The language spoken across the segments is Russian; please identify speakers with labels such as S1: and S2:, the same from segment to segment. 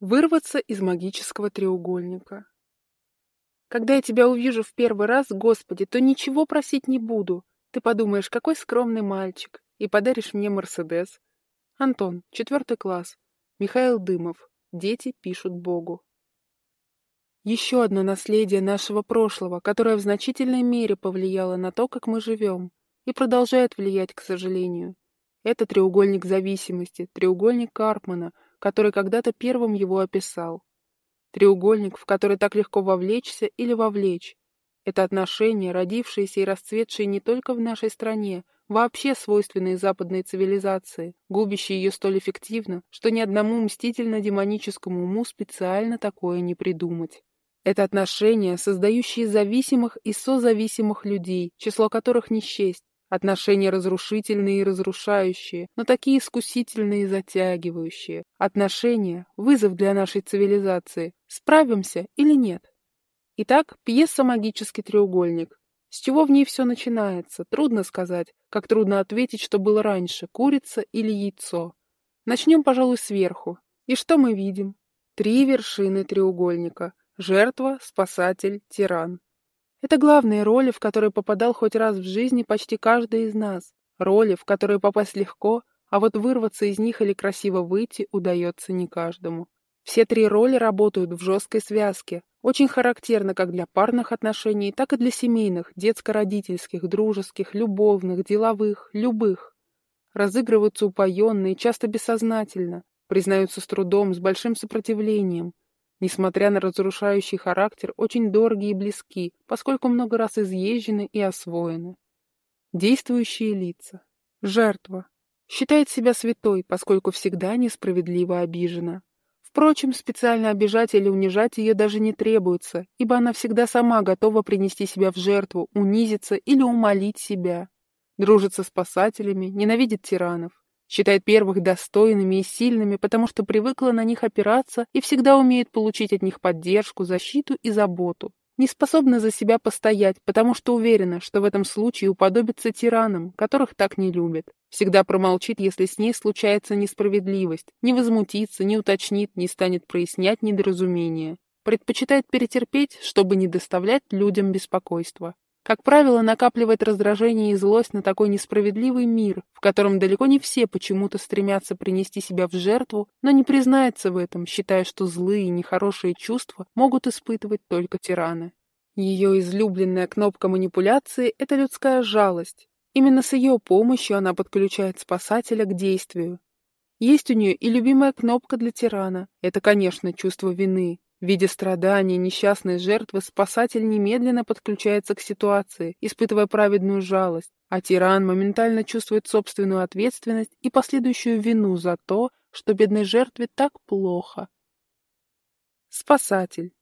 S1: Вырваться из магического треугольника. Когда я тебя увижу в первый раз, Господи, то ничего просить не буду. Ты подумаешь, какой скромный мальчик, и подаришь мне Мерседес. Антон, четвертый класс. Михаил Дымов. Дети пишут Богу. Еще одно наследие нашего прошлого, которое в значительной мере повлияло на то, как мы живем, и продолжает влиять, к сожалению. Это треугольник зависимости, треугольник Карпмана — который когда-то первым его описал. Треугольник, в который так легко вовлечься или вовлечь. Это отношения, родившиеся и расцветшие не только в нашей стране, вообще свойственные западной цивилизации, губящие ее столь эффективно, что ни одному мстительно-демоническому уму специально такое не придумать. Это отношения, создающие зависимых и созависимых людей, число которых не счесть, Отношения разрушительные и разрушающие, но такие искусительные и затягивающие. Отношения — вызов для нашей цивилизации. Справимся или нет? Итак, пьеса «Магический треугольник». С чего в ней все начинается, трудно сказать, как трудно ответить, что было раньше, курица или яйцо. Начнем, пожалуй, сверху. И что мы видим? Три вершины треугольника. Жертва, спасатель, тиран. Это главные роли, в которые попадал хоть раз в жизни почти каждый из нас. Роли, в которые попасть легко, а вот вырваться из них или красиво выйти удается не каждому. Все три роли работают в жесткой связке. Очень характерно как для парных отношений, так и для семейных, детско-родительских, дружеских, любовных, деловых, любых. Разыгрываются упоенно часто бессознательно, признаются с трудом, с большим сопротивлением, несмотря на разрушающий характер, очень дорогие и близки, поскольку много раз изъезжены и освоены. Действующие лица. Жертва. Считает себя святой, поскольку всегда несправедливо обижена. Впрочем, специально обижать или унижать ее даже не требуется, ибо она всегда сама готова принести себя в жертву, унизиться или умолить себя. Дружит со спасателями, ненавидит тиранов. Считает первых достойными и сильными, потому что привыкла на них опираться и всегда умеет получить от них поддержку, защиту и заботу. Не способна за себя постоять, потому что уверена, что в этом случае уподобится тиранам, которых так не любят. Всегда промолчит, если с ней случается несправедливость, не возмутится, не уточнит, не станет прояснять недоразумения. Предпочитает перетерпеть, чтобы не доставлять людям беспокойства. Как правило, накапливает раздражение и злость на такой несправедливый мир, в котором далеко не все почему-то стремятся принести себя в жертву, но не признается в этом, считая, что злые и нехорошие чувства могут испытывать только тираны. Ее излюбленная кнопка манипуляции – это людская жалость. Именно с ее помощью она подключает спасателя к действию. Есть у нее и любимая кнопка для тирана – это, конечно, чувство вины, Видя страдания несчастной жертвы, спасатель немедленно подключается к ситуации, испытывая праведную жалость, а тиран моментально чувствует собственную ответственность и последующую вину за то, что бедной жертве так плохо. Спасатель.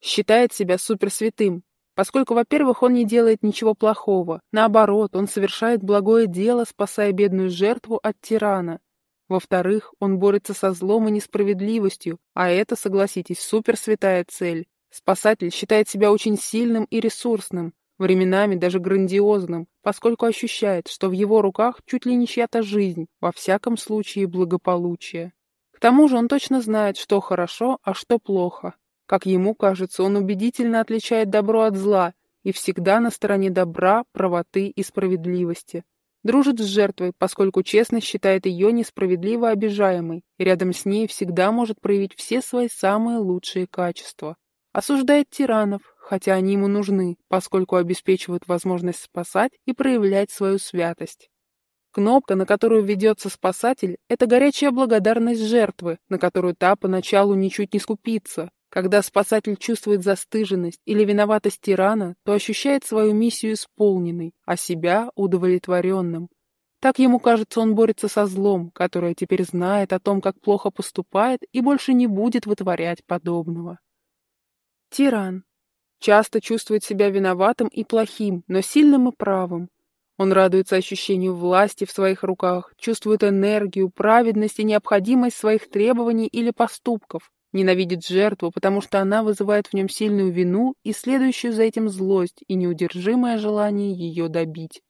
S1: Считает себя суперсвятым, поскольку, во-первых, он не делает ничего плохого, наоборот, он совершает благое дело, спасая бедную жертву от тирана, во-вторых, он борется со злом и несправедливостью, а это, согласитесь, суперсвятая цель. Спасатель считает себя очень сильным и ресурсным, временами даже грандиозным, поскольку ощущает, что в его руках чуть ли не чья-то жизнь, во всяком случае благополучие. К тому же он точно знает, что хорошо, а что плохо. Как ему кажется, он убедительно отличает добро от зла и всегда на стороне добра, правоты и справедливости. Дружит с жертвой, поскольку честно считает ее несправедливо обижаемой, и рядом с ней всегда может проявить все свои самые лучшие качества. Осуждает тиранов, хотя они ему нужны, поскольку обеспечивают возможность спасать и проявлять свою святость. Кнопка, на которую ведется спасатель, это горячая благодарность жертвы, на которую та поначалу ничуть не скупится, когда спасатель чувствует застыженность или виноватость тирана, то ощущает свою миссию исполненной, а себя удовлетворенным. Так ему кажется, он борется со злом, которое теперь знает о том, как плохо поступает, и больше не будет вытворять подобного. Тиран. Часто чувствует себя виноватым и плохим, но сильным и правым. Он радуется ощущению власти в своих руках, чувствует энергию, праведность и необходимость своих требований или поступков, Ненавидит жертву, потому что она вызывает в нем сильную вину и следующую за этим злость и неудержимое желание ее добить.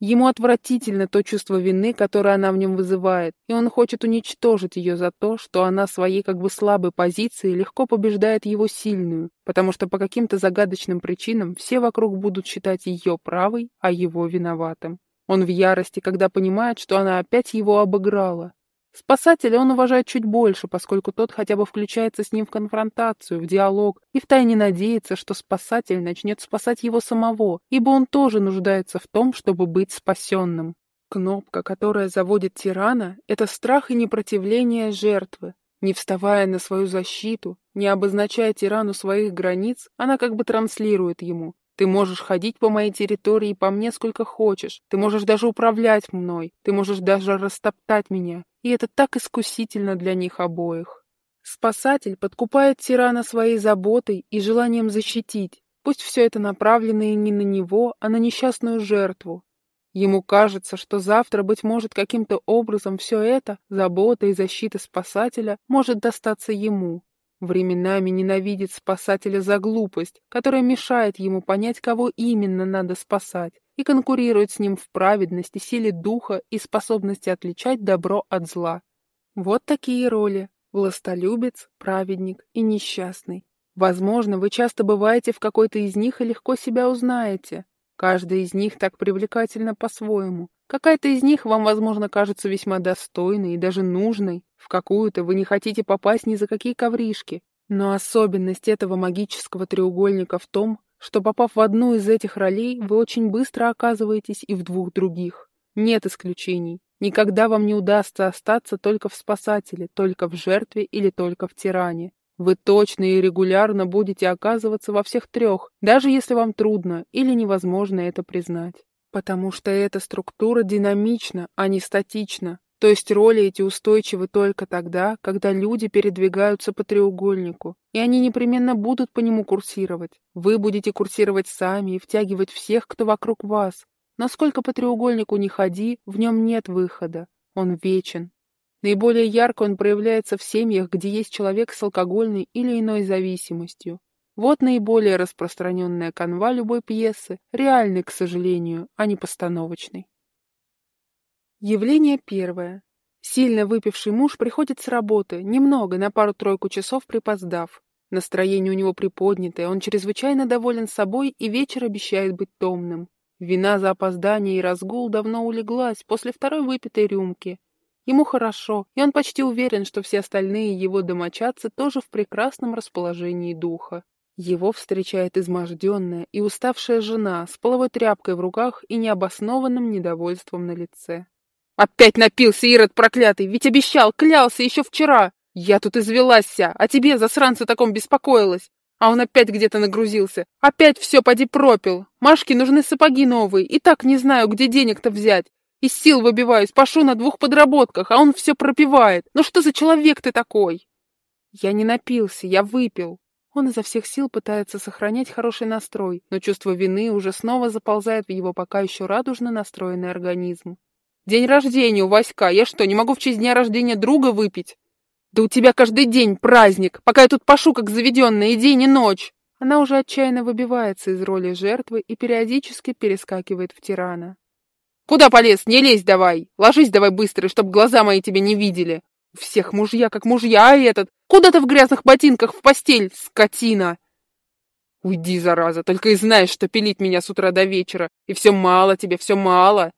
S1: Ему отвратительно то чувство вины, которое она в нем вызывает, и он хочет уничтожить ее за то, что она своей как бы слабой позиции легко побеждает его сильную, потому что по каким-то загадочным причинам все вокруг будут считать ее правой, а его виноватым. Он в ярости, когда понимает, что она опять его обыграла, Спасателя он уважает чуть больше, поскольку тот хотя бы включается с ним в конфронтацию, в диалог, и втайне надеется, что спасатель начнет спасать его самого, ибо он тоже нуждается в том, чтобы быть спасенным. Кнопка, которая заводит тирана, это страх и непротивление жертвы. Не вставая на свою защиту, не обозначая тирану своих границ, она как бы транслирует ему. Ты можешь ходить по моей территории по мне сколько хочешь. Ты можешь даже управлять мной. Ты можешь даже растоптать меня. И это так искусительно для них обоих. Спасатель подкупает тирана своей заботой и желанием защитить. Пусть все это направлено и не на него, а на несчастную жертву. Ему кажется, что завтра, быть может, каким-то образом все это, забота и защита спасателя, может достаться ему. Временами ненавидит спасателя за глупость, которая мешает ему понять, кого именно надо спасать, и конкурирует с ним в праведности, силе духа и способности отличать добро от зла. Вот такие роли – властолюбец, праведник и несчастный. Возможно, вы часто бываете в какой-то из них и легко себя узнаете. Каждая из них так привлекательна по-своему. Какая-то из них вам, возможно, кажется весьма достойной и даже нужной, в какую-то вы не хотите попасть ни за какие ковришки. Но особенность этого магического треугольника в том, что попав в одну из этих ролей, вы очень быстро оказываетесь и в двух других. Нет исключений. Никогда вам не удастся остаться только в спасателе, только в жертве или только в тиране. Вы точно и регулярно будете оказываться во всех трех, даже если вам трудно или невозможно это признать. Потому что эта структура динамична, а не статична. То есть роли эти устойчивы только тогда, когда люди передвигаются по треугольнику, и они непременно будут по нему курсировать. Вы будете курсировать сами и втягивать всех, кто вокруг вас. Насколько по треугольнику не ходи, в нем нет выхода. Он вечен. Наиболее ярко он проявляется в семьях, где есть человек с алкогольной или иной зависимостью. Вот наиболее распространенная канва любой пьесы, реальный, к сожалению, а не постановочный. Явление первое. Сильно выпивший муж приходит с работы, немного, на пару-тройку часов припоздав. Настроение у него приподнятое, он чрезвычайно доволен собой и вечер обещает быть томным. Вина за опоздание и разгул давно улеглась после второй выпитой рюмки. Ему хорошо, и он почти уверен, что все остальные его домочадцы тоже в прекрасном расположении духа. Его встречает изможденная и уставшая жена с половой тряпкой в руках и необоснованным недовольством на лице. Опять напился, Ирод проклятый, ведь обещал, клялся еще вчера. Я тут извелась а тебе, засранца, таком беспокоилась. А он опять где-то нагрузился. Опять все поди пропил. Машке нужны сапоги новые, и так не знаю, где денег-то взять. Из сил выбиваюсь, пошу на двух подработках, а он все пропивает. Ну что за человек ты такой? Я не напился, я выпил. Он изо всех сил пытается сохранять хороший настрой, но чувство вины уже снова заползает в его пока еще радужно настроенный организм. День рождения у Васька. Я что, не могу в честь дня рождения друга выпить? Да у тебя каждый день праздник, пока я тут пошу, как заведенная, и день, и ночь. Она уже отчаянно выбивается из роли жертвы и периодически перескакивает в тирана. Куда полез? Не лезь давай! Ложись давай быстро, чтоб глаза мои тебя не видели. У всех мужья как мужья, а этот... Куда ты в грязных ботинках в постель, скотина? Уйди, зараза, только и знаешь, что пилить меня с утра до вечера. И все мало тебе, все мало.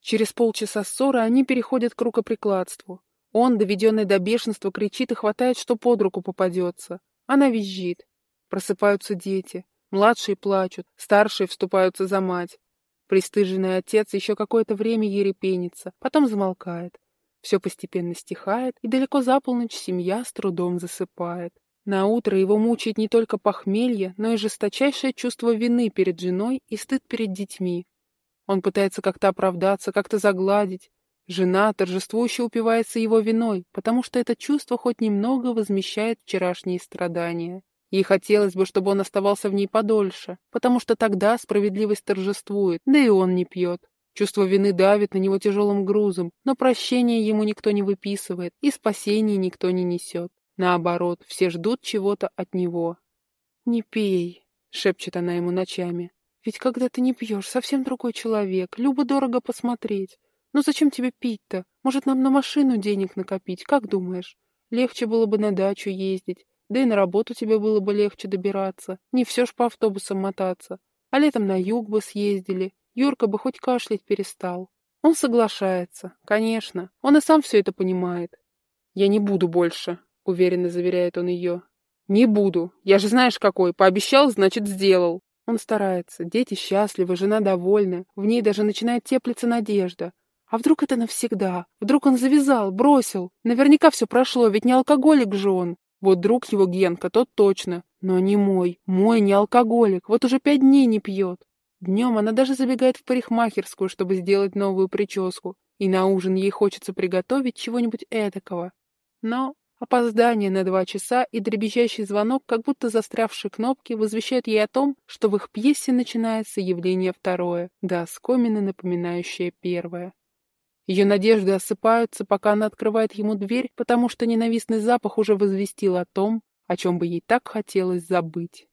S1: Через полчаса ссоры они переходят к рукоприкладству. Он, доведенный до бешенства, кричит и хватает, что под руку попадется. Она визжит. Просыпаются дети. Младшие плачут, старшие вступаются за мать. Пристыженный отец еще какое-то время ерепенится, потом замолкает. Все постепенно стихает, и далеко за полночь семья с трудом засыпает. На утро его мучает не только похмелье, но и жесточайшее чувство вины перед женой и стыд перед детьми. Он пытается как-то оправдаться, как-то загладить. Жена торжествующе упивается его виной, потому что это чувство хоть немного возмещает вчерашние страдания. Ей хотелось бы, чтобы он оставался в ней подольше, потому что тогда справедливость торжествует, да и он не пьет. Чувство вины давит на него тяжелым грузом, но прощения ему никто не выписывает, и спасения никто не несет. Наоборот, все ждут чего-то от него. «Не пей», — шепчет она ему ночами. Ведь когда ты не пьешь, совсем другой человек, любо дорого посмотреть. Ну зачем тебе пить-то? Может, нам на машину денег накопить, как думаешь? Легче было бы на дачу ездить, да и на работу тебе было бы легче добираться. Не все ж по автобусам мотаться. А летом на юг бы съездили. Юрка бы хоть кашлять перестал. Он соглашается, конечно. Он и сам все это понимает. «Я не буду больше», — уверенно заверяет он ее. «Не буду. Я же знаешь какой. Пообещал, значит, сделал». Он старается. Дети счастливы, жена довольна. В ней даже начинает теплиться надежда. А вдруг это навсегда? Вдруг он завязал, бросил? Наверняка все прошло, ведь не алкоголик же он. Вот друг его Генка, тот точно. Но не мой. Мой не алкоголик. Вот уже пять дней не пьет. Днем она даже забегает в парикмахерскую, чтобы сделать новую прическу. И на ужин ей хочется приготовить чего-нибудь эдакого. Но опоздание на два часа и дребезжащий звонок, как будто застрявшие кнопки, возвещают ей о том, что в их пьесе начинается явление второе, да оскомины напоминающее первое. Ее надежды осыпаются, пока она открывает ему дверь, потому что ненавистный запах уже возвестил о том, о чем бы ей так хотелось забыть.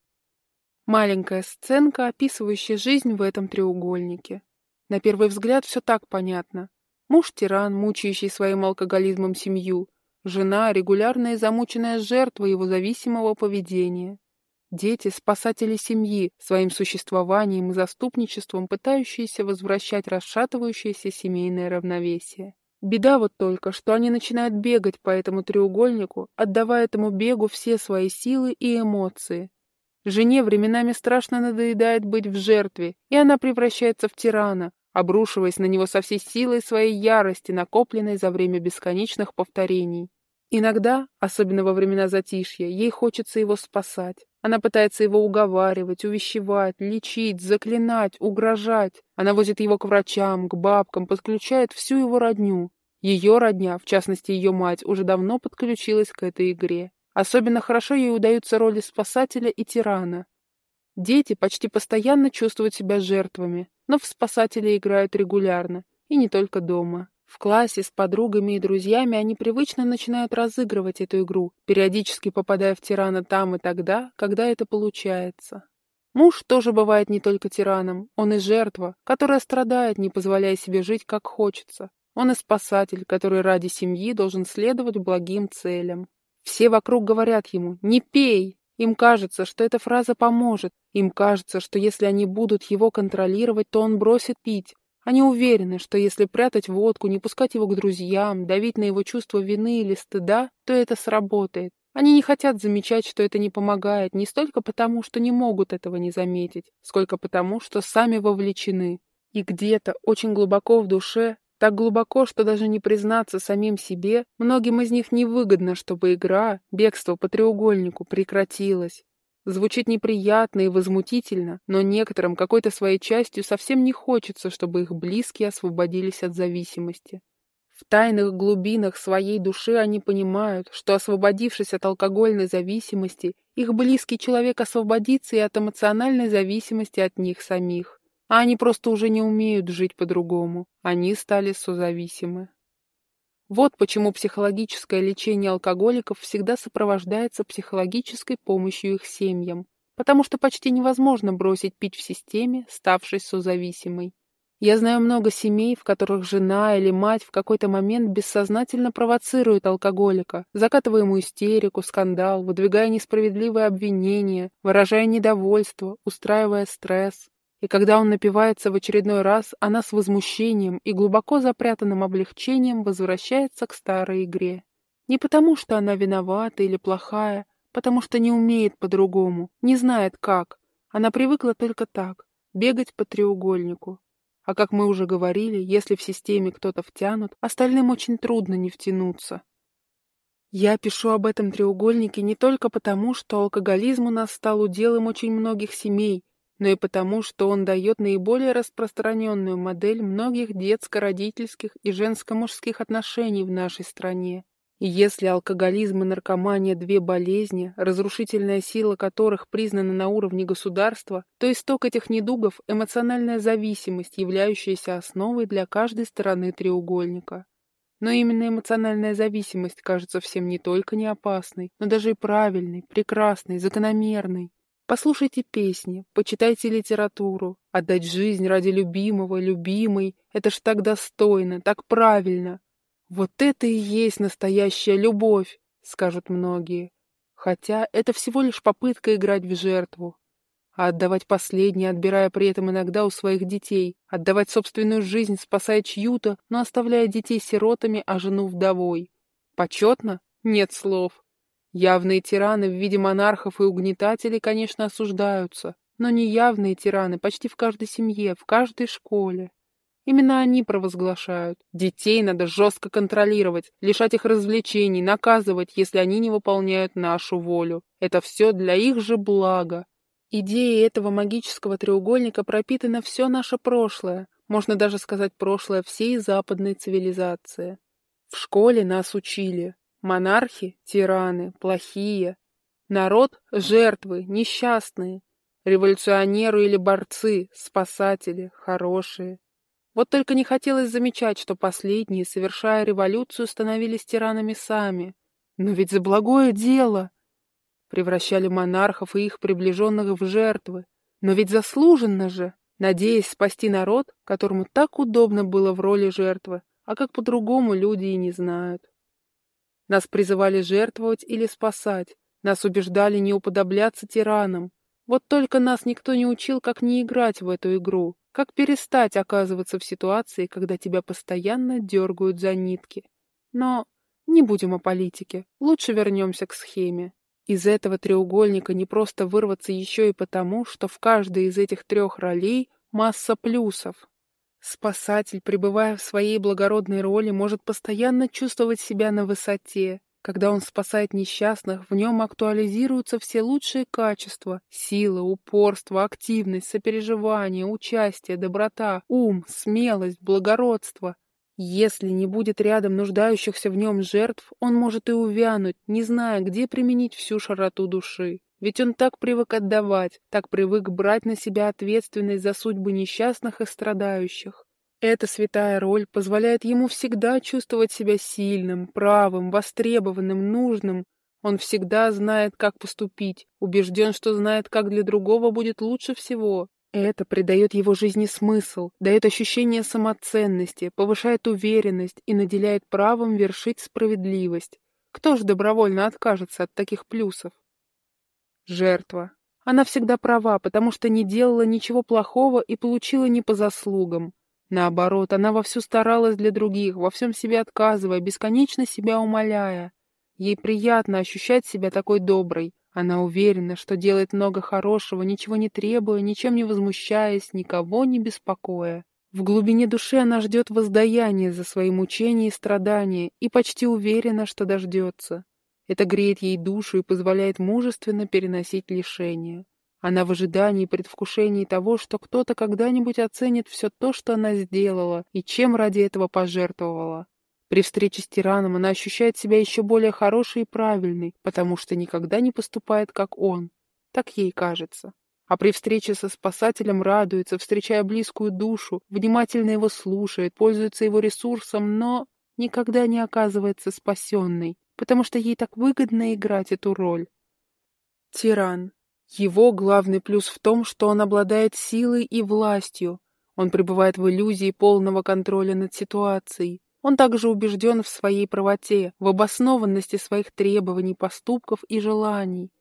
S1: Маленькая сценка, описывающая жизнь в этом треугольнике. На первый взгляд все так понятно. Муж-тиран, мучающий своим алкоголизмом семью, жена — регулярная и замученная жертва его зависимого поведения. Дети — спасатели семьи, своим существованием и заступничеством пытающиеся возвращать расшатывающееся семейное равновесие. Беда вот только, что они начинают бегать по этому треугольнику, отдавая этому бегу все свои силы и эмоции. Жене временами страшно надоедает быть в жертве, и она превращается в тирана, обрушиваясь на него со всей силой своей ярости, накопленной за время бесконечных повторений. Иногда, особенно во времена затишья, ей хочется его спасать. Она пытается его уговаривать, увещевать, лечить, заклинать, угрожать. Она возит его к врачам, к бабкам, подключает всю его родню. Ее родня, в частности ее мать, уже давно подключилась к этой игре. Особенно хорошо ей удаются роли спасателя и тирана. Дети почти постоянно чувствуют себя жертвами, но в спасателя играют регулярно, и не только дома. В классе с подругами и друзьями они привычно начинают разыгрывать эту игру, периодически попадая в тирана там и тогда, когда это получается. Муж тоже бывает не только тираном, он и жертва, которая страдает, не позволяя себе жить как хочется. Он и спасатель, который ради семьи должен следовать благим целям. Все вокруг говорят ему «не пей», им кажется, что эта фраза поможет. Им кажется, что если они будут его контролировать, то он бросит пить. Они уверены, что если прятать водку, не пускать его к друзьям, давить на его чувство вины или стыда, то это сработает. Они не хотят замечать, что это не помогает, не столько потому, что не могут этого не заметить, сколько потому, что сами вовлечены. И где-то, очень глубоко в душе, так глубоко, что даже не признаться самим себе, многим из них невыгодно, чтобы игра, бегство по треугольнику, прекратилась. Звучит неприятно и возмутительно, но некоторым какой-то своей частью совсем не хочется, чтобы их близкие освободились от зависимости. В тайных глубинах своей души они понимают, что, освободившись от алкогольной зависимости, их близкий человек освободится и от эмоциональной зависимости от них самих. А они просто уже не умеют жить по-другому. Они стали созависимы. Вот почему психологическое лечение алкоголиков всегда сопровождается психологической помощью их семьям, потому что почти невозможно бросить пить в системе, ставшей созависимой. Я знаю много семей, в которых жена или мать в какой-то момент бессознательно провоцирует алкоголика, закатывая ему истерику, скандал, выдвигая несправедливые обвинения, выражая недовольство, устраивая стресс. И когда он напивается в очередной раз, она с возмущением и глубоко запрятанным облегчением возвращается к старой игре. Не потому, что она виновата или плохая, потому что не умеет по-другому, не знает как. Она привыкла только так, бегать по треугольнику. А как мы уже говорили, если в системе кто-то втянут, остальным очень трудно не втянуться. Я пишу об этом треугольнике не только потому, что алкоголизм у нас стал уделом очень многих семей, но и потому, что он дает наиболее распространенную модель многих детско-родительских и женско-мужских отношений в нашей стране. И если алкоголизм и наркомания – две болезни, разрушительная сила которых признана на уровне государства, то исток этих недугов – эмоциональная зависимость, являющаяся основой для каждой стороны треугольника. Но именно эмоциональная зависимость кажется всем не только не опасной, но даже и правильной, прекрасной, закономерной. Послушайте песни, почитайте литературу. Отдать жизнь ради любимого, любимой — это ж так достойно, так правильно. Вот это и есть настоящая любовь, скажут многие. Хотя это всего лишь попытка играть в жертву. А отдавать последнее, отбирая при этом иногда у своих детей, отдавать собственную жизнь, спасая чью-то, но оставляя детей сиротами, а жену вдовой. Почетно? Нет слов. Явные тираны в виде монархов и угнетателей, конечно, осуждаются, но неявные тираны почти в каждой семье, в каждой школе. Именно они провозглашают. Детей надо жестко контролировать, лишать их развлечений, наказывать, если они не выполняют нашу волю. Это все для их же блага. Идеей этого магического треугольника пропитано все наше прошлое, можно даже сказать прошлое всей западной цивилизации. В школе нас учили, Монархи — тираны, плохие. Народ — жертвы, несчастные. Революционеры или борцы, спасатели, хорошие. Вот только не хотелось замечать, что последние, совершая революцию, становились тиранами сами. Но ведь за благое дело! Превращали монархов и их приближенных в жертвы. Но ведь заслуженно же! Надеясь спасти народ, которому так удобно было в роли жертвы, а как по-другому люди и не знают. Нас призывали жертвовать или спасать. Нас убеждали не уподобляться тиранам. Вот только нас никто не учил, как не играть в эту игру, как перестать оказываться в ситуации, когда тебя постоянно дергают за нитки. Но не будем о политике, лучше вернемся к схеме. Из этого треугольника не просто вырваться еще и потому, что в каждой из этих трех ролей масса плюсов. Спасатель, пребывая в своей благородной роли, может постоянно чувствовать себя на высоте. Когда он спасает несчастных, в нем актуализируются все лучшие качества — сила, упорство, активность, сопереживание, участие, доброта, ум, смелость, благородство. Если не будет рядом нуждающихся в нем жертв, он может и увянуть, не зная, где применить всю широту души. Ведь он так привык отдавать, так привык брать на себя ответственность за судьбы несчастных и страдающих. Эта святая роль позволяет ему всегда чувствовать себя сильным, правым, востребованным, нужным. Он всегда знает, как поступить, убежден, что знает, как для другого будет лучше всего. Это придает его жизни смысл, дает ощущение самоценности, повышает уверенность и наделяет правом вершить справедливость. Кто же добровольно откажется от таких плюсов? Жертва. Она всегда права, потому что не делала ничего плохого и получила не по заслугам. Наоборот, она вовсю старалась для других, во всем себе отказывая, бесконечно себя умоляя. Ей приятно ощущать себя такой доброй. Она уверена, что делает много хорошего, ничего не требуя, ничем не возмущаясь, никого не беспокоя. В глубине души она ждет воздаяния за свои мучения и страдания и почти уверена, что дождется. Это греет ей душу и позволяет мужественно переносить лишения. Она в ожидании и предвкушении того, что кто-то когда-нибудь оценит все то, что она сделала и чем ради этого пожертвовала. При встрече с тираном она ощущает себя еще более хорошей и правильной, потому что никогда не поступает, как он. Так ей кажется. А при встрече со спасателем радуется, встречая близкую душу, внимательно его слушает, пользуется его ресурсом, но никогда не оказывается спасенной, потому что ей так выгодно играть эту роль. Тиран. Его главный плюс в том, что он обладает силой и властью. Он пребывает в иллюзии полного контроля над ситуацией. Он также убежден в своей правоте, в обоснованности своих требований, поступков и желаний.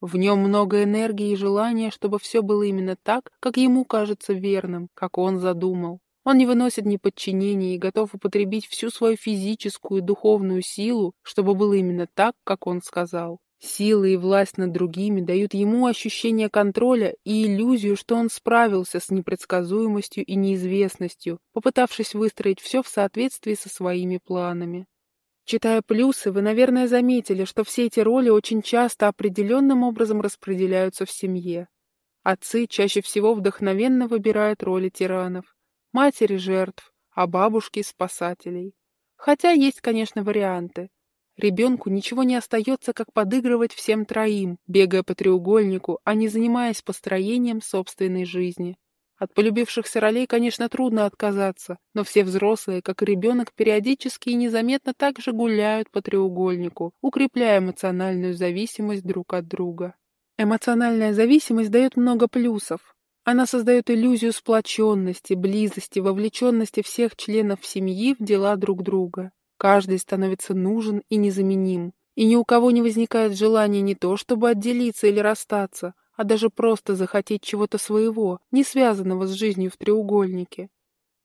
S1: В нем много энергии и желания, чтобы все было именно так, как ему кажется верным, как он задумал. Он не выносит неподчинения и готов употребить всю свою физическую и духовную силу, чтобы было именно так, как он сказал. Сила и власть над другими дают ему ощущение контроля и иллюзию, что он справился с непредсказуемостью и неизвестностью, попытавшись выстроить все в соответствии со своими планами. Читая плюсы, вы, наверное, заметили, что все эти роли очень часто определенным образом распределяются в семье. Отцы чаще всего вдохновенно выбирают роли тиранов, матери жертв, а бабушки спасателей. Хотя есть, конечно, варианты. Ребенку ничего не остается, как подыгрывать всем троим, бегая по треугольнику, а не занимаясь построением собственной жизни. От полюбившихся ролей, конечно, трудно отказаться, но все взрослые, как и ребенок, периодически и незаметно также гуляют по треугольнику, укрепляя эмоциональную зависимость друг от друга. Эмоциональная зависимость дает много плюсов. Она создает иллюзию сплоченности, близости, вовлеченности всех членов семьи в дела друг друга. Каждый становится нужен и незаменим. И ни у кого не возникает желания не то, чтобы отделиться или расстаться, а даже просто захотеть чего-то своего, не связанного с жизнью в треугольнике.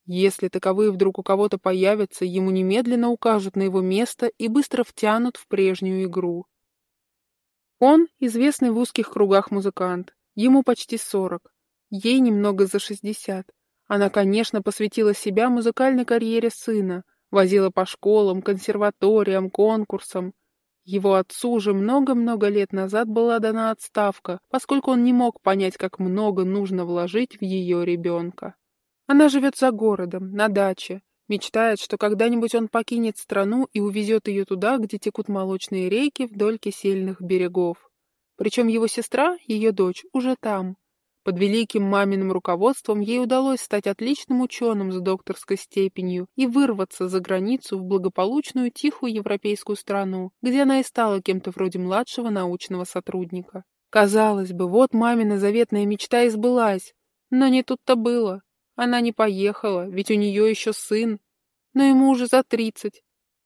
S1: Если таковые вдруг у кого-то появятся, ему немедленно укажут на его место и быстро втянут в прежнюю игру. Он известный в узких кругах музыкант, ему почти сорок, ей немного за шестьдесят. Она, конечно, посвятила себя музыкальной карьере сына, Возила по школам, консерваториям, конкурсам. Его отцу уже много-много лет назад была дана отставка, поскольку он не мог понять, как много нужно вложить в ее ребенка. Она живет за городом, на даче, мечтает, что когда-нибудь он покинет страну и увезет ее туда, где текут молочные реки вдоль кисельных берегов. Причем его сестра, ее дочь, уже там. Под великим маминым руководством ей удалось стать отличным ученым с докторской степенью и вырваться за границу в благополучную тихую европейскую страну, где она и стала кем-то вроде младшего научного сотрудника. Казалось бы, вот мамина заветная мечта и сбылась. Но не тут-то было. Она не поехала, ведь у нее еще сын. Но ему уже за тридцать.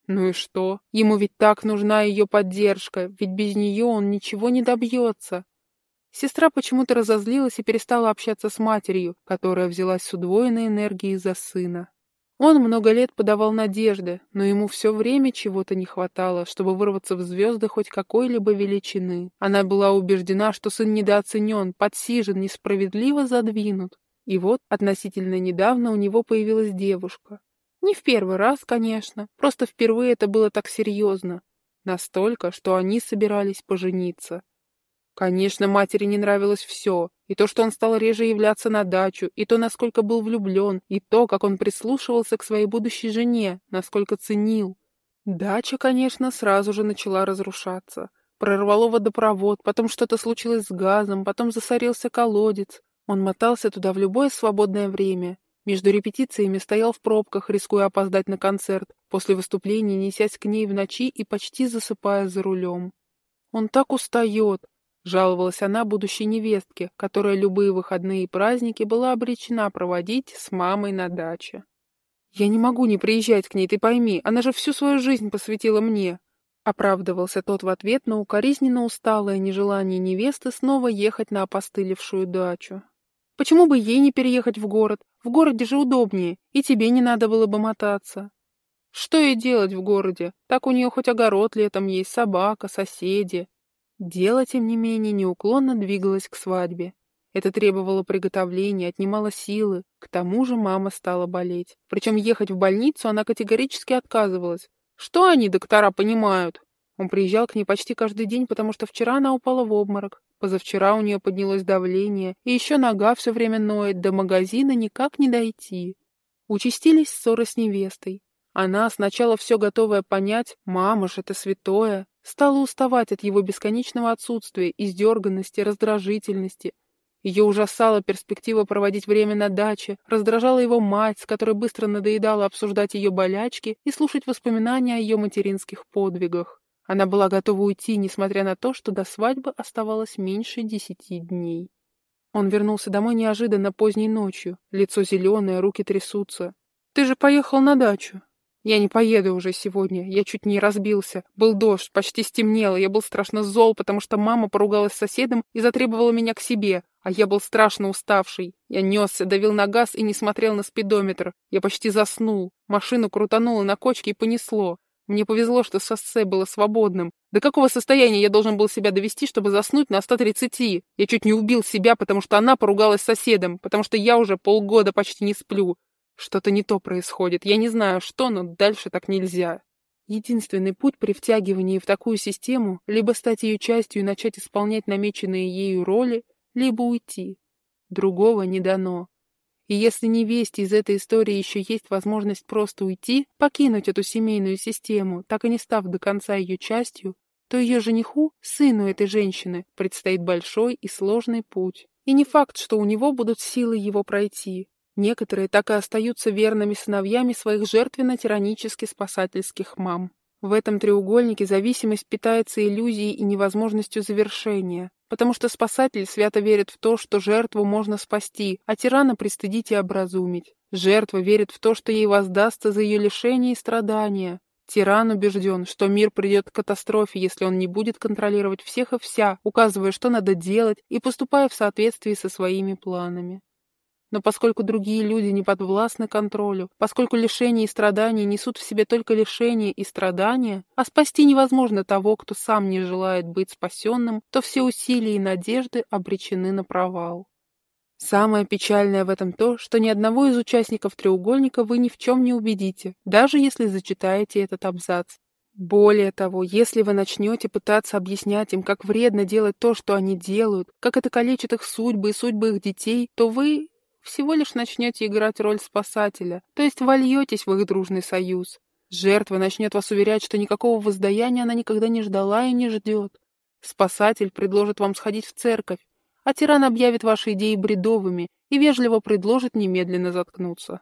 S1: Ну и что? Ему ведь так нужна ее поддержка, ведь без нее он ничего не добьется. Сестра почему-то разозлилась и перестала общаться с матерью, которая взялась с удвоенной энергией за сына. Он много лет подавал надежды, но ему все время чего-то не хватало, чтобы вырваться в звезды хоть какой-либо величины. Она была убеждена, что сын недооценен, подсижен, несправедливо задвинут. И вот относительно недавно у него появилась девушка. Не в первый раз, конечно, просто впервые это было так серьезно. Настолько, что они собирались пожениться. Конечно, матери не нравилось все. И то, что он стал реже являться на дачу, и то, насколько был влюблен, и то, как он прислушивался к своей будущей жене, насколько ценил. Дача, конечно, сразу же начала разрушаться. Прорвало водопровод, потом что-то случилось с газом, потом засорился колодец. Он мотался туда в любое свободное время. Между репетициями стоял в пробках, рискуя опоздать на концерт, после выступления несясь к ней в ночи и почти засыпая за рулем. Он так устает, Жаловалась она будущей невестке, которая любые выходные и праздники была обречена проводить с мамой на даче. «Я не могу не приезжать к ней, ты пойми, она же всю свою жизнь посвятила мне», Оправдывался тот в ответ на укоризненно усталое нежелание невесты снова ехать на опостылевшую дачу. «Почему бы ей не переехать в город? В городе же удобнее, и тебе не надо было бы мотаться». «Что ей делать в городе? Так у нее хоть огород летом есть, собака, соседи». Дело, тем не менее, неуклонно двигалось к свадьбе. Это требовало приготовления, отнимало силы. К тому же мама стала болеть. Причем ехать в больницу она категорически отказывалась. Что они, доктора, понимают? Он приезжал к ней почти каждый день, потому что вчера она упала в обморок. Позавчера у нее поднялось давление, и еще нога все время ноет, до магазина никак не дойти. Участились ссоры с невестой. Она, сначала все готовая понять, мама ж это святое, Стала уставать от его бесконечного отсутствия, издерганности, раздражительности. Ее ужасала перспектива проводить время на даче, раздражала его мать, с которой быстро надоедала обсуждать ее болячки и слушать воспоминания о ее материнских подвигах. Она была готова уйти, несмотря на то, что до свадьбы оставалось меньше десяти дней. Он вернулся домой неожиданно поздней ночью. Лицо зеленое, руки трясутся. «Ты же поехал на дачу!» Я не поеду уже сегодня. Я чуть не разбился. Был дождь, почти стемнело. Я был страшно зол, потому что мама поругалась с соседом и затребовала меня к себе. А я был страшно уставший. Я несся, давил на газ и не смотрел на спидометр. Я почти заснул. Машину крутануло на кочке и понесло. Мне повезло, что шоссе было свободным. До какого состояния я должен был себя довести, чтобы заснуть на 130? Я чуть не убил себя, потому что она поругалась с соседом, потому что я уже полгода почти не сплю. Что-то не то происходит. Я не знаю, что, но дальше так нельзя. Единственный путь при втягивании в такую систему — либо стать ее частью и начать исполнять намеченные ею роли, либо уйти. Другого не дано. И если невесте из этой истории еще есть возможность просто уйти, покинуть эту семейную систему, так и не став до конца ее частью, то ее жениху, сыну этой женщины, предстоит большой и сложный путь. И не факт, что у него будут силы его пройти. Некоторые так и остаются верными сыновьями своих жертвенно-тиранически спасательских мам. В этом треугольнике зависимость питается иллюзией и невозможностью завершения, потому что спасатель свято верит в то, что жертву можно спасти, а тирана пристыдить и образумить. Жертва верит в то, что ей воздастся за ее лишение и страдания. Тиран убежден, что мир придет к катастрофе, если он не будет контролировать всех и вся, указывая, что надо делать, и поступая в соответствии со своими планами. Но поскольку другие люди не подвластны контролю, поскольку лишения и страдания несут в себе только лишения и страдания, а спасти невозможно того, кто сам не желает быть спасенным, то все усилия и надежды обречены на провал. Самое печальное в этом то, что ни одного из участников треугольника вы ни в чем не убедите, даже если зачитаете этот абзац. Более того, если вы начнете пытаться объяснять им, как вредно делать то, что они делают, как это калечит их судьбы и судьбы их детей, то вы всего лишь начнете играть роль спасателя, то есть вольетесь в их дружный союз. Жертва начнет вас уверять, что никакого воздаяния она никогда не ждала и не ждет. Спасатель предложит вам сходить в церковь, а тиран объявит ваши идеи бредовыми и вежливо предложит немедленно заткнуться.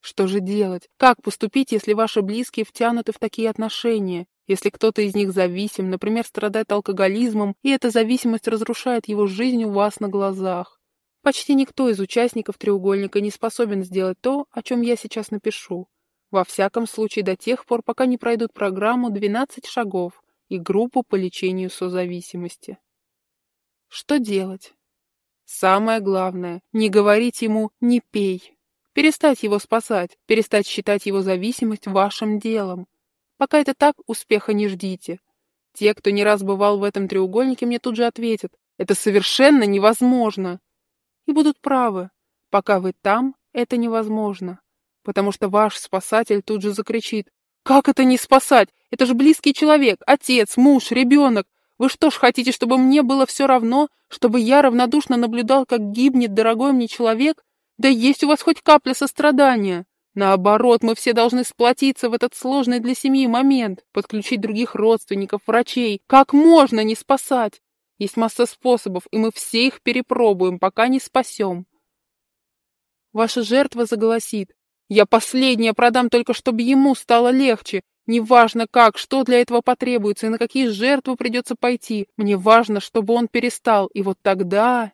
S1: Что же делать? Как поступить, если ваши близкие втянуты в такие отношения? Если кто-то из них зависим, например, страдает алкоголизмом, и эта зависимость разрушает его жизнь у вас на глазах? Почти никто из участников треугольника не способен сделать то, о чем я сейчас напишу. Во всяком случае до тех пор, пока не пройдут программу «12 шагов» и группу по лечению созависимости. Что делать? Самое главное – не говорить ему «не пей». Перестать его спасать, перестать считать его зависимость вашим делом. Пока это так, успеха не ждите. Те, кто не раз бывал в этом треугольнике, мне тут же ответят – это совершенно невозможно и будут правы. Пока вы там, это невозможно. Потому что ваш спасатель тут же закричит. «Как это не спасать? Это же близкий человек, отец, муж, ребенок. Вы что ж хотите, чтобы мне было все равно, чтобы я равнодушно наблюдал, как гибнет дорогой мне человек? Да есть у вас хоть капля сострадания!» Наоборот, мы все должны сплотиться в этот сложный для семьи момент, подключить других родственников, врачей. Как можно не спасать? Есть масса способов, и мы все их перепробуем, пока не спасем. Ваша жертва заголосит. Я последнее продам только, чтобы ему стало легче. Неважно как, что для этого потребуется и на какие жертвы придется пойти. Мне важно, чтобы он перестал, и вот тогда...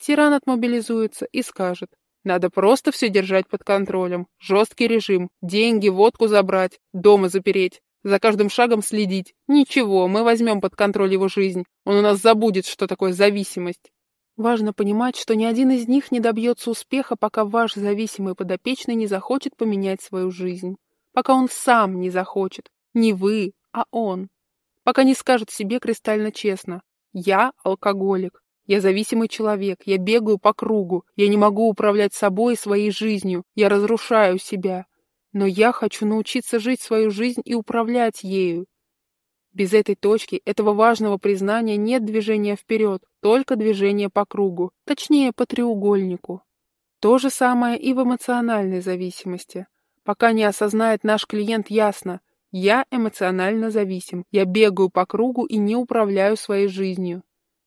S1: Тиран отмобилизуется и скажет. Надо просто все держать под контролем. Жесткий режим. Деньги, водку забрать, дома запереть за каждым шагом следить. Ничего, мы возьмем под контроль его жизнь. Он у нас забудет, что такое зависимость. Важно понимать, что ни один из них не добьется успеха, пока ваш зависимый подопечный не захочет поменять свою жизнь. Пока он сам не захочет. Не вы, а он. Пока не скажет себе кристально честно. Я алкоголик. Я зависимый человек. Я бегаю по кругу. Я не могу управлять собой и своей жизнью. Я разрушаю себя. Но я хочу научиться жить свою жизнь и управлять ею. Без этой точки, этого важного признания нет движения вперед, только движение по кругу, точнее по треугольнику. То же самое и в эмоциональной зависимости. Пока не осознает наш клиент ясно, я эмоционально зависим, я бегаю по кругу и не управляю своей жизнью.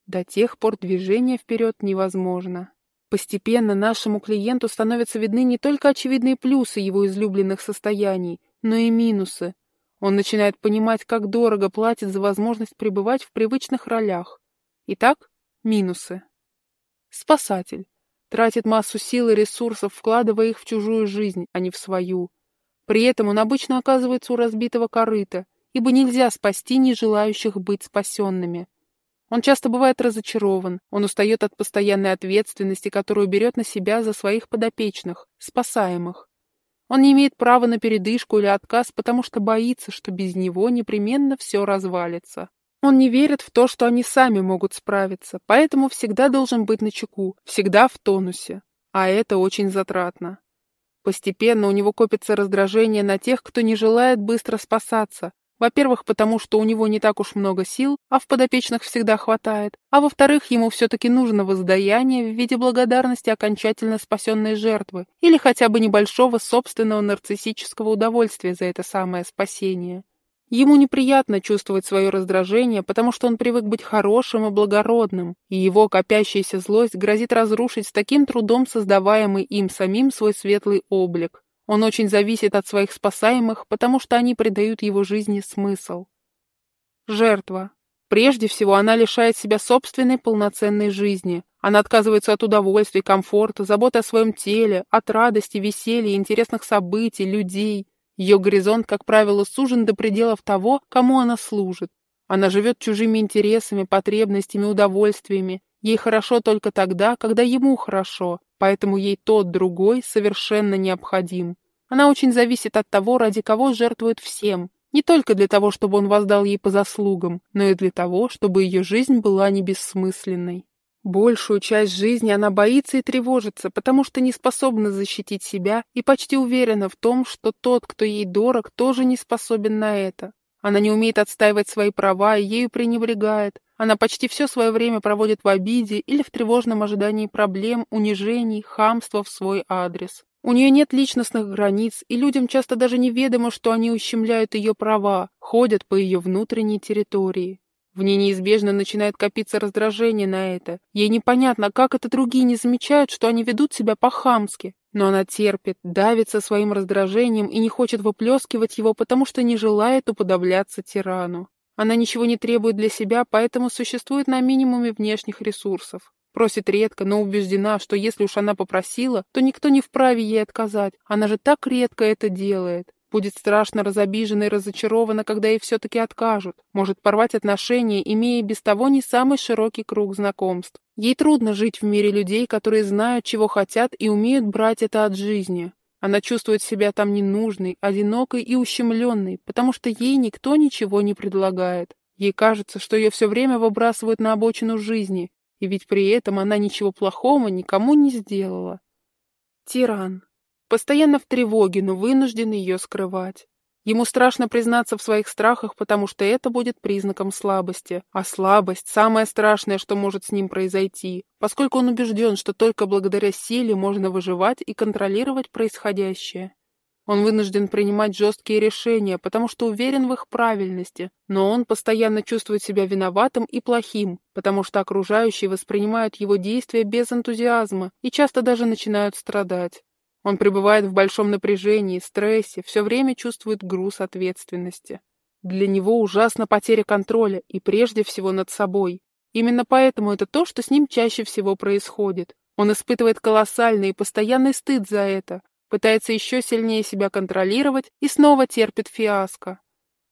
S1: До тех пор движение вперед невозможно. Постепенно нашему клиенту становятся видны не только очевидные плюсы его излюбленных состояний, но и минусы. Он начинает понимать, как дорого платит за возможность пребывать в привычных ролях. Итак, минусы. Спасатель. Тратит массу сил и ресурсов, вкладывая их в чужую жизнь, а не в свою. При этом он обычно оказывается у разбитого корыта, ибо нельзя спасти не желающих быть спасенными. Он часто бывает разочарован, он устает от постоянной ответственности, которую берет на себя за своих подопечных, спасаемых. Он не имеет права на передышку или отказ, потому что боится, что без него непременно все развалится. Он не верит в то, что они сами могут справиться, поэтому всегда должен быть на чеку, всегда в тонусе. А это очень затратно. Постепенно у него копится раздражение на тех, кто не желает быстро спасаться, во-первых, потому что у него не так уж много сил, а в подопечных всегда хватает. А во-вторых, ему все-таки нужно воздаяние в виде благодарности окончательно спасенной жертвы или хотя бы небольшого собственного нарциссического удовольствия за это самое спасение. Ему неприятно чувствовать свое раздражение, потому что он привык быть хорошим и благородным, и его копящаяся злость грозит разрушить с таким трудом создаваемый им самим свой светлый облик. Он очень зависит от своих спасаемых, потому что они придают его жизни смысл. Жертва. Прежде всего, она лишает себя собственной полноценной жизни. Она отказывается от удовольствий, комфорта, заботы о своем теле, от радости, веселья, интересных событий, людей. Ее горизонт, как правило, сужен до пределов того, кому она служит. Она живет чужими интересами, потребностями, удовольствиями. Ей хорошо только тогда, когда ему хорошо, поэтому ей тот другой совершенно необходим. Она очень зависит от того, ради кого жертвует всем, не только для того, чтобы он воздал ей по заслугам, но и для того, чтобы ее жизнь была не бессмысленной. Большую часть жизни она боится и тревожится, потому что не способна защитить себя и почти уверена в том, что тот, кто ей дорог, тоже не способен на это. Она не умеет отстаивать свои права и ею пренебрегает. Она почти все свое время проводит в обиде или в тревожном ожидании проблем, унижений, хамства в свой адрес. У нее нет личностных границ, и людям часто даже неведомо, что они ущемляют ее права, ходят по ее внутренней территории. В ней неизбежно начинает копиться раздражение на это. Ей непонятно, как это другие не замечают, что они ведут себя по-хамски. Но она терпит, давится своим раздражением и не хочет выплескивать его, потому что не желает уподобляться тирану. Она ничего не требует для себя, поэтому существует на минимуме внешних ресурсов. Просит редко, но убеждена, что если уж она попросила, то никто не вправе ей отказать. Она же так редко это делает. Будет страшно разобижена и разочарована, когда ей все-таки откажут. Может порвать отношения, имея без того не самый широкий круг знакомств. Ей трудно жить в мире людей, которые знают, чего хотят и умеют брать это от жизни. Она чувствует себя там ненужной, одинокой и ущемленной, потому что ей никто ничего не предлагает. Ей кажется, что ее все время выбрасывают на обочину жизни, и ведь при этом она ничего плохого никому не сделала. Тиран. Постоянно в тревоге, но вынужден ее скрывать. Ему страшно признаться в своих страхах, потому что это будет признаком слабости. А слабость – самое страшное, что может с ним произойти, поскольку он убежден, что только благодаря силе можно выживать и контролировать происходящее. Он вынужден принимать жесткие решения, потому что уверен в их правильности, но он постоянно чувствует себя виноватым и плохим, потому что окружающие воспринимают его действия без энтузиазма и часто даже начинают страдать. Он пребывает в большом напряжении, стрессе, все время чувствует груз ответственности. Для него ужасна потеря контроля, и прежде всего над собой. Именно поэтому это то, что с ним чаще всего происходит. Он испытывает колоссальный и постоянный стыд за это, пытается еще сильнее себя контролировать и снова терпит фиаско.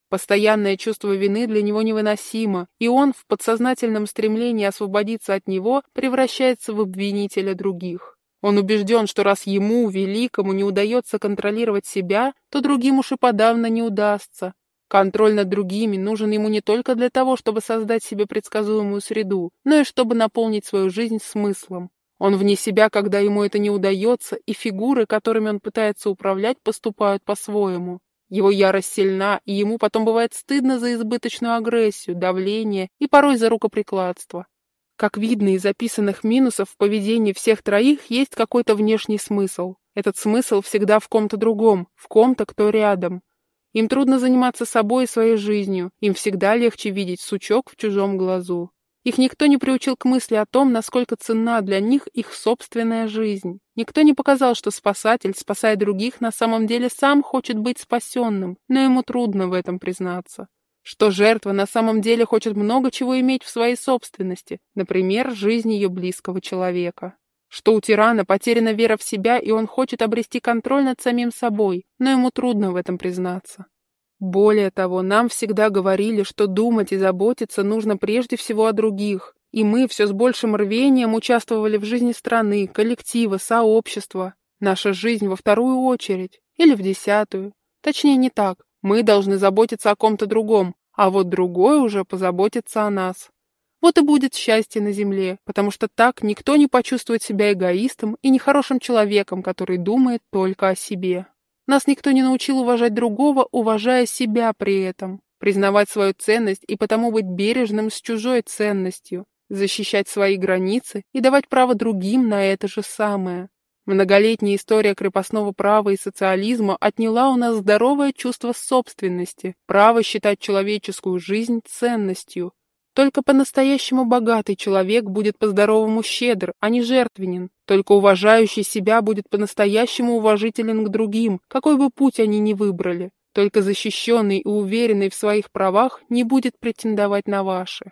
S1: Постоянное чувство вины для него невыносимо, и он в подсознательном стремлении освободиться от него превращается в обвинителя других. Он убежден, что раз ему, великому, не удается контролировать себя, то другим уж и подавно не удастся. Контроль над другими нужен ему не только для того, чтобы создать себе предсказуемую среду, но и чтобы наполнить свою жизнь смыслом. Он вне себя, когда ему это не удается, и фигуры, которыми он пытается управлять, поступают по-своему. Его ярость сильна, и ему потом бывает стыдно за избыточную агрессию, давление и порой за рукоприкладство. Как видно из записанных минусов в поведении всех троих есть какой-то внешний смысл. Этот смысл всегда в ком-то другом, в ком-то, кто рядом. Им трудно заниматься собой и своей жизнью, им всегда легче видеть сучок в чужом глазу. Их никто не приучил к мысли о том, насколько ценна для них их собственная жизнь. Никто не показал, что спасатель, спасая других, на самом деле сам хочет быть спасенным, но ему трудно в этом признаться. Что жертва на самом деле хочет много чего иметь в своей собственности, например, жизнь ее близкого человека. Что у тирана потеряна вера в себя, и он хочет обрести контроль над самим собой, но ему трудно в этом признаться. Более того, нам всегда говорили, что думать и заботиться нужно прежде всего о других, и мы все с большим рвением участвовали в жизни страны, коллектива, сообщества. Наша жизнь во вторую очередь, или в десятую. Точнее, не так. Мы должны заботиться о ком-то другом, а вот другой уже позаботится о нас. Вот и будет счастье на земле, потому что так никто не почувствует себя эгоистом и нехорошим человеком, который думает только о себе. Нас никто не научил уважать другого, уважая себя при этом, признавать свою ценность и потому быть бережным с чужой ценностью, защищать свои границы и давать право другим на это же самое. Многолетняя история крепостного права и социализма отняла у нас здоровое чувство собственности, право считать человеческую жизнь ценностью. Только по-настоящему богатый человек будет по-здоровому щедр, а не жертвенен. Только уважающий себя будет по-настоящему уважителен к другим, какой бы путь они ни выбрали. Только защищенный и уверенный в своих правах не будет претендовать на ваши.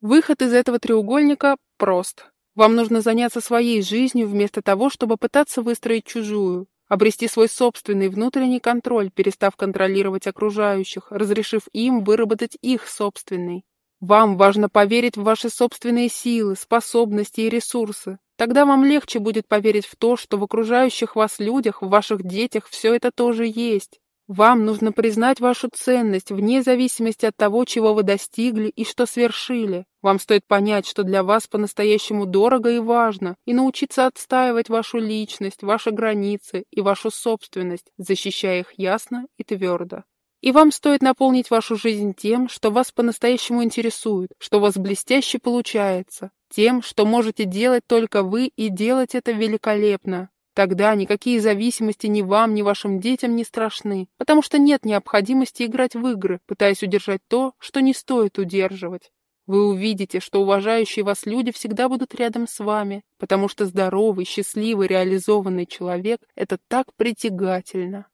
S1: Выход из этого треугольника прост. Вам нужно заняться своей жизнью вместо того, чтобы пытаться выстроить чужую. Обрести свой собственный внутренний контроль, перестав контролировать окружающих, разрешив им выработать их собственный. Вам важно поверить в ваши собственные силы, способности и ресурсы. Тогда вам легче будет поверить в то, что в окружающих вас людях, в ваших детях все это тоже есть. Вам нужно признать вашу ценность вне зависимости от того, чего вы достигли и что свершили. Вам стоит понять, что для вас по-настоящему дорого и важно, и научиться отстаивать вашу личность, ваши границы и вашу собственность, защищая их ясно и твердо. И вам стоит наполнить вашу жизнь тем, что вас по-настоящему интересует, что у вас блестяще получается, тем, что можете делать только вы и делать это великолепно. Тогда никакие зависимости ни вам, ни вашим детям не страшны, потому что нет необходимости играть в игры, пытаясь удержать то, что не стоит удерживать. Вы увидите, что уважающие вас люди всегда будут рядом с вами, потому что здоровый, счастливый, реализованный человек – это так притягательно.